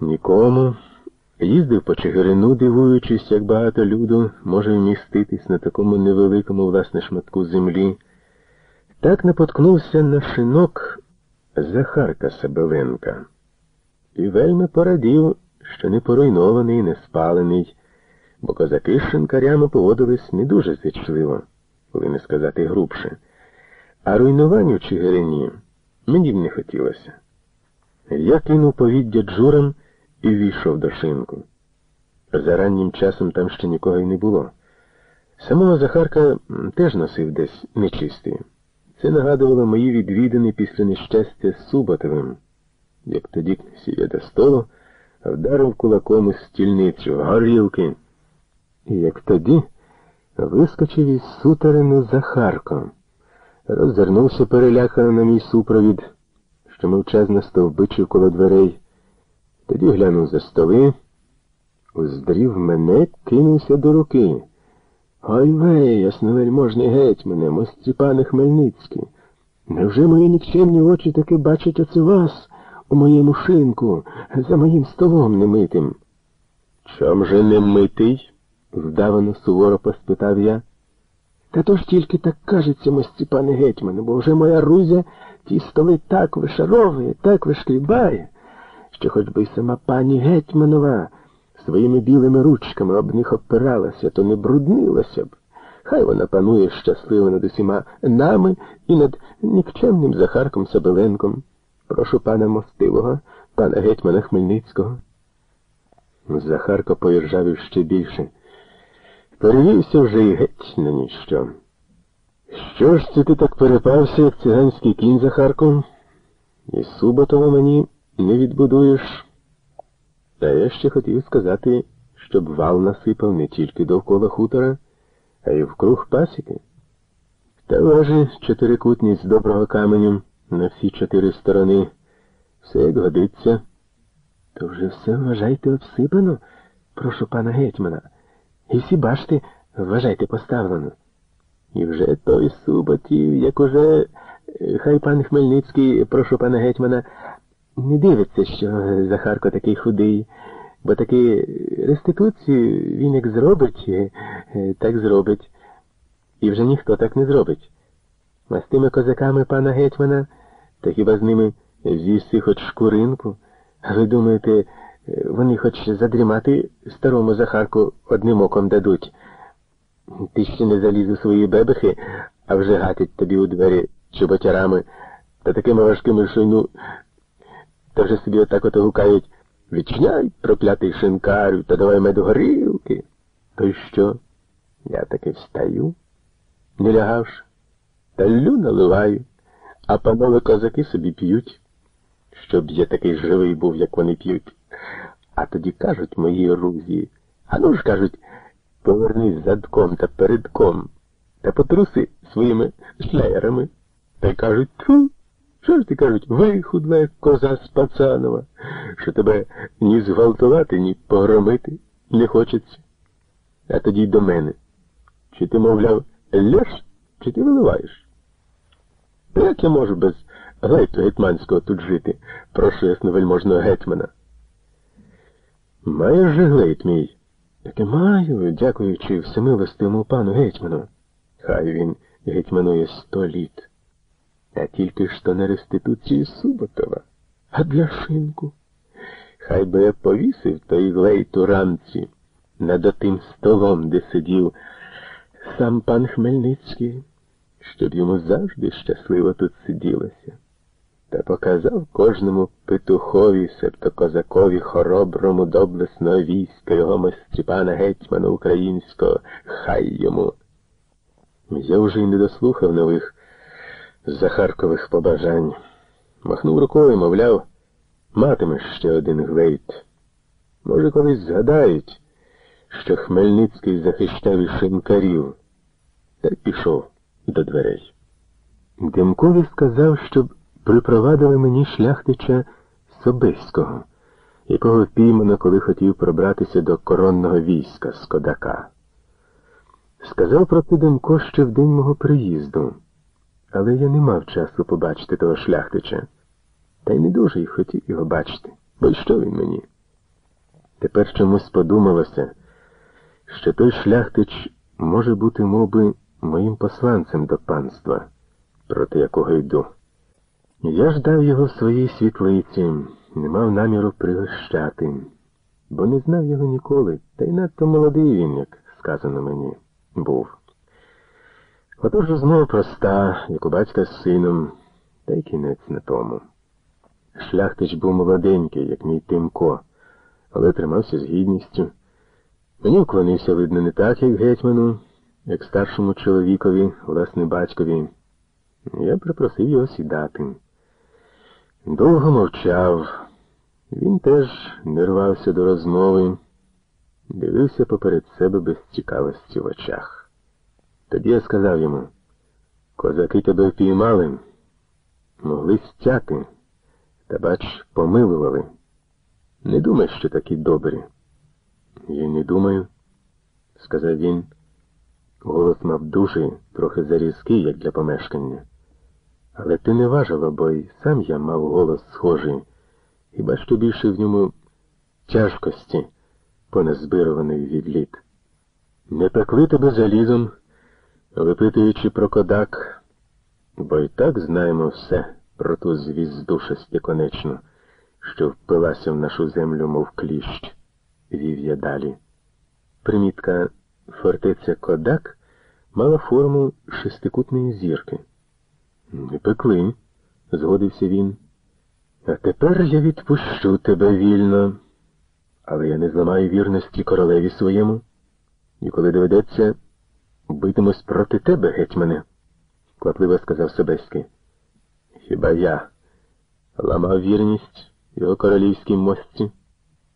Нікому. Їздив по Чигирину, дивуючись, як багато люду може вміститись на такому невеликому власне шматку землі. Так напоткнувся на шинок Захарка Себеленка. І вельми порадів, що не поруйнований, не спалений, бо козаки з шинкарями поводились не дуже зичливо, коли не сказати грубше. А руйнувань у Чигирині мені б не хотілося. Я кинув повіддя джурам і війшов до шинку. За раннім часом там ще нікого й не було. Самого Захарка теж носив десь нечистий. Це нагадувало мої відвідини після нещастя з Суботовим, як тоді сіє до столу, вдарив кулаком у стільницю горілки. І як тоді вискочив із сутерину Захарко, роззирнувся перелякано на мій супровід, що мовчазно стовбичив коло дверей. Тоді глянув за столи, уздрів мене, кинувся до руки. Ой вей, ясновельможний гетьмане, Мостіпане Хмельницький. Невже мої нікчемні очі таки бачать оце вас у моєму шинку, за моїм столом немитим? Чом же не митий? вдавано суворо поспитав я. Та то ж тільки так кажеться, Мостіпане гетьмане, бо вже моя Рузя ті столи так вишаровує, так вишкрібає що хоч би й сама пані Гетьманова своїми білими ручками об них опиралася, то не бруднилася б. Хай вона панує щасливо над усіма нами і над нікчемним Захарком Сабеленком. Прошу пана Мостивого, пана гетьмана Хмельницького. Захарко поіржавів ще більше. Перевівся вже й геть на ніщо. Що ж це ти так перепався, як циганський кінь Захарко? І Суботова мені не відбудуєш. Та я ще хотів сказати, щоб вал насипав не тільки довкола хутора, а й вкруг пасіки. Та важе чотирикутність доброго каменю на всі чотири сторони. Все як годиться. То вже все вважайте обсипано, прошу пана гетьмана. І всі башти вважайте поставлено. І вже той суботів, як уже хай пан Хмельницький, прошу пана гетьмана, не дивиться, що Захарко такий худий, бо таки реституцію він як зробить, е, так зробить. І вже ніхто так не зробить. А з тими козаками пана гетьмана, та хіба з ними з'їсти хоч шкуринку? Ви думаєте, е, вони хоч задрімати старому Захарку одним оком дадуть? Ти ще не заліз у свої бебехи, а вже гатять тобі у двері чоботярами та такими важкими, що вже собі отак ото гукають Відчиняй, проклятий шинкарю, та давай меду горілки. То й що? Я таки встаю, не лягавши, та лю наливаю, а панове козаки собі п'ють, щоб я такий живий був, як вони п'ють. А тоді кажуть мої рузі, а ну ж кажуть, повернись задком та передком, та потруси своїми шлеєрами. Та й кажуть, тьфу. Що ж ти кажуть, вихудла, як коза з Пацанова, що тебе ні зґвалтувати, ні погромити не хочеться. А тоді й до мене. Чи ти, мовляв, ллєш, чи ти виливаєш? Як я можу без глейту гетьманського тут жити, прошу ясновельможного гетьмана? Маєш же глейт мій? Таке маю, дякуючи всемилостивому пану гетьману. Хай він гетьманує сто літ. А тільки ж то не реституції Суботова, а для шинку. Хай би я повісив той глейт рамці над отим столом, де сидів сам пан Хмельницький, щоб йому завжди щасливо тут сиділося, та показав кожному петухові, себто козакові хороброму доблесного війська його мості пана гетьмана українського, хай йому. Я вже й не дослухав нових. Захаркових побажань. Махнув рукою, мовляв, матимеш ще один глейт. Може, колись згадають, що Хмельницький захищав і шинкарів, та пішов до дверей. Демкові сказав, щоб припровадили мені шляхтича Собиського, якого піймано, коли хотів пробратися до коронного війська з Кодака. Сказав про це Демко ще в день мого приїзду. Але я не мав часу побачити того шляхтича. Та й не дуже й хотів його бачити. Бо й що він мені? Тепер чомусь подумалося, що той шляхтич може бути мов би, моїм посланцем до панства, проти якого йду. Я ж дав його своїй світлиці, не мав наміру пригощати, бо не знав його ніколи, та й надто молодий він, як сказано мені, був. Отож розмова проста, як у батька з сином, та й кінець на тому. Шляхтич був молоденький, як мій Тимко, але тримався з гідністю. Мені вклонився, видно, не так, як гетьману, як старшому чоловікові, власне, батькові. Я припросив його сідати. Довго мовчав. Він теж не рвався до розмови, дивився поперед себе без цікавості в очах. Тоді я сказав йому, козаки тебе впіймали, могли стяти, та, бач, помилували. Не думай, що такі добрі. Я не думаю, сказав він. Голос мав дужий, трохи зарізкий, як для помешкання. Але ти не важила, бо й сам я мав голос схожий, хіба що більше в ньому тяжкості, поназбированої від літ. Не пекли тебе залізом, випитуючи про кодак, бо й так знаємо все про ту звізду шестиконечну, що впилася в нашу землю, мов кліщ, вів я далі. Примітка фортеця Кодак мала форму шестикутної зірки. Не пекли, згодився він. А тепер я відпущу тебе вільно, але я не зламаю вірності королеві своєму. І коли доведеться, битимусь проти тебе, гетьмане, квапливо сказав Собеський. Хіба я ламав вірність його королівській мості?